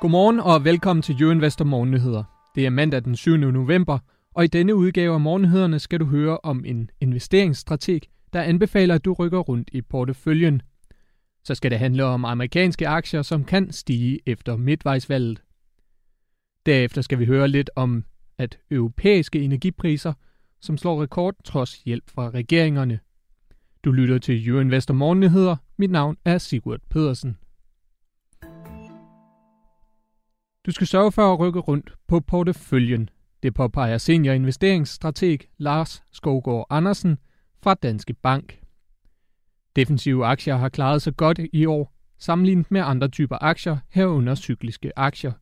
Godmorgen og velkommen til Jøinvestor Morgennyheder. Det er mandag den 7. november, og i denne udgave af Morgennyhederne skal du høre om en investeringsstrateg, der anbefaler, at du rykker rundt i porteføljen. Så skal det handle om amerikanske aktier, som kan stige efter midtvejsvalget. Derefter skal vi høre lidt om, at europæiske energipriser, som slår rekord trods hjælp fra regeringerne. Du lytter til Jøinvestor Morgennyheder. Mit navn er Sigurd Pedersen. Du skal sørge for at rykke rundt på porteføljen. Det påpeger senior investeringsstrateg Lars Skovgaard Andersen fra Danske Bank. Defensive aktier har klaret sig godt i år, sammenlignet med andre typer aktier herunder cykliske aktier.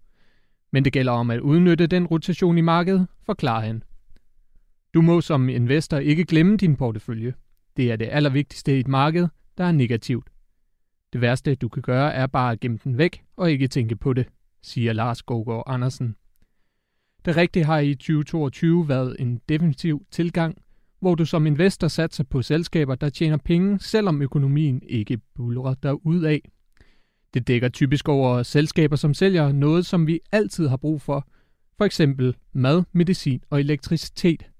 Men det gælder om at udnytte den rotation i markedet, forklarer han. Du må som investor ikke glemme din portefølje. Det er det allervigtigste i et marked, der er negativt. Det værste, du kan gøre, er bare at gemme den væk og ikke tænke på det siger Lars Gågaard Andersen. Det rigtige har i 2022 været en defensiv tilgang, hvor du som investor satser på selskaber, der tjener penge, selvom økonomien ikke bulrer ud af. Det dækker typisk over selskaber, som sælger noget, som vi altid har brug for, for eksempel mad, medicin og elektricitet.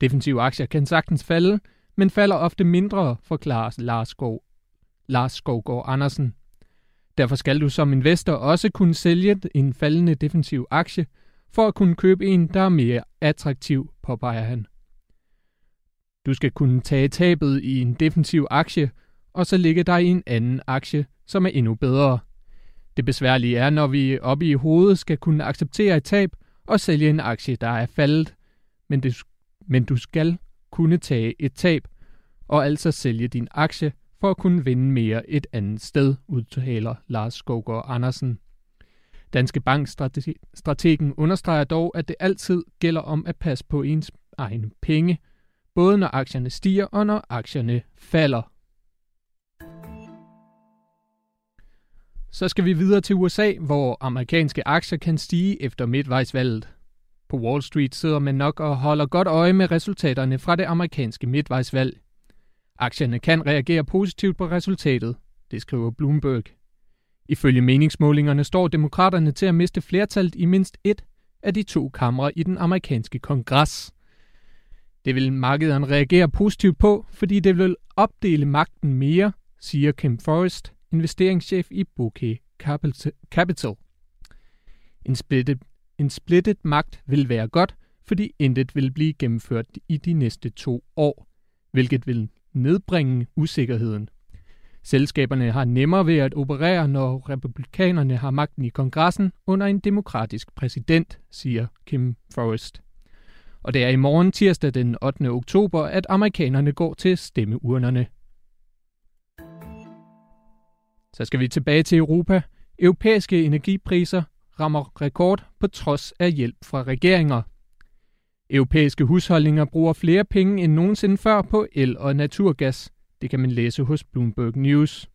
Defensive aktier kan sagtens falde, men falder ofte mindre, forklarer Lars, Skov, Lars Skovgaard Andersen. Derfor skal du som investor også kunne sælge en faldende defensiv aktie, for at kunne købe en, der er mere attraktiv, påpeger han. Du skal kunne tage tabet i en defensiv aktie, og så ligge dig i en anden aktie, som er endnu bedre. Det besværlige er, når vi oppe i hovedet skal kunne acceptere et tab og sælge en aktie, der er faldet. Men, det, men du skal kunne tage et tab, og altså sælge din aktie, for at kunne vinde mere et andet sted, udtaler Lars Skogård Andersen. Danske Bank-strategen understreger dog, at det altid gælder om at passe på ens egne penge, både når aktierne stiger og når aktierne falder. Så skal vi videre til USA, hvor amerikanske aktier kan stige efter midtvejsvalget. På Wall Street sidder man nok og holder godt øje med resultaterne fra det amerikanske midtvejsvalg. Aktierne kan reagere positivt på resultatet, det skriver Bloomberg. Ifølge meningsmålingerne står demokraterne til at miste flertallet i mindst et af de to kamre i den amerikanske kongres. Det vil markederne reagere positivt på, fordi det vil opdele magten mere, siger Kim Forrest, investeringschef i Bouquet Capital. En splittet, en splittet magt vil være godt, fordi intet vil blive gennemført i de næste to år, hvilket vil nedbringe usikkerheden. Selskaberne har nemmere ved at operere, når republikanerne har magten i kongressen under en demokratisk præsident, siger Kim Forrest. Og det er i morgen tirsdag den 8. oktober, at amerikanerne går til stemmeurnerne. Så skal vi tilbage til Europa. Europæiske energipriser rammer rekord på trods af hjælp fra regeringer. Europæiske husholdninger bruger flere penge end nogensinde før på el og naturgas. Det kan man læse hos Bloomberg News.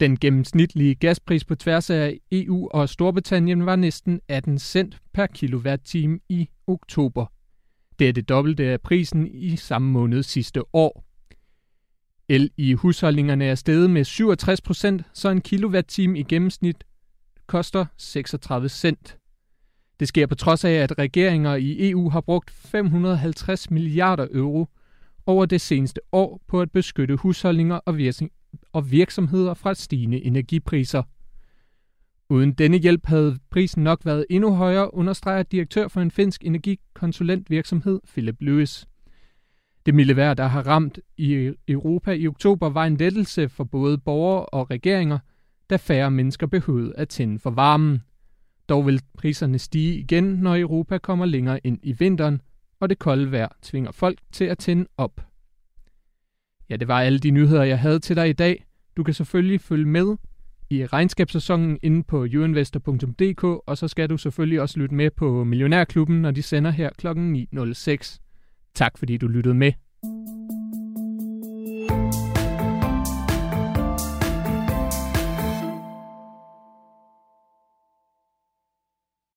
Den gennemsnitlige gaspris på tværs af EU og Storbritannien var næsten 18 cent per kilowatt-time i oktober. Det er det dobbelte af prisen i samme måned sidste år. El i husholdningerne er steget med 67 procent, så en kilowatt-time i gennemsnit koster 36 cent. Det sker på trods af, at regeringer i EU har brugt 550 milliarder euro over det seneste år på at beskytte husholdninger og virksomheder fra stigende energipriser. Uden denne hjælp havde prisen nok været endnu højere, understreger direktør for en finsk energikonsulentvirksomhed, Philip Lewis. Det milde vejr, der har ramt i Europa i oktober, var en lettelse for både borgere og regeringer, da færre mennesker behøvede at tænde for varmen. Dog vil priserne stige igen, når Europa kommer længere ind i vinteren, og det kolde vejr tvinger folk til at tænde op. Ja, det var alle de nyheder, jeg havde til dig i dag. Du kan selvfølgelig følge med i regnskabssæsonen inde på youinvestor.dk, og så skal du selvfølgelig også lytte med på Millionærklubben, når de sender her kl. 9.06. Tak fordi du lyttede med.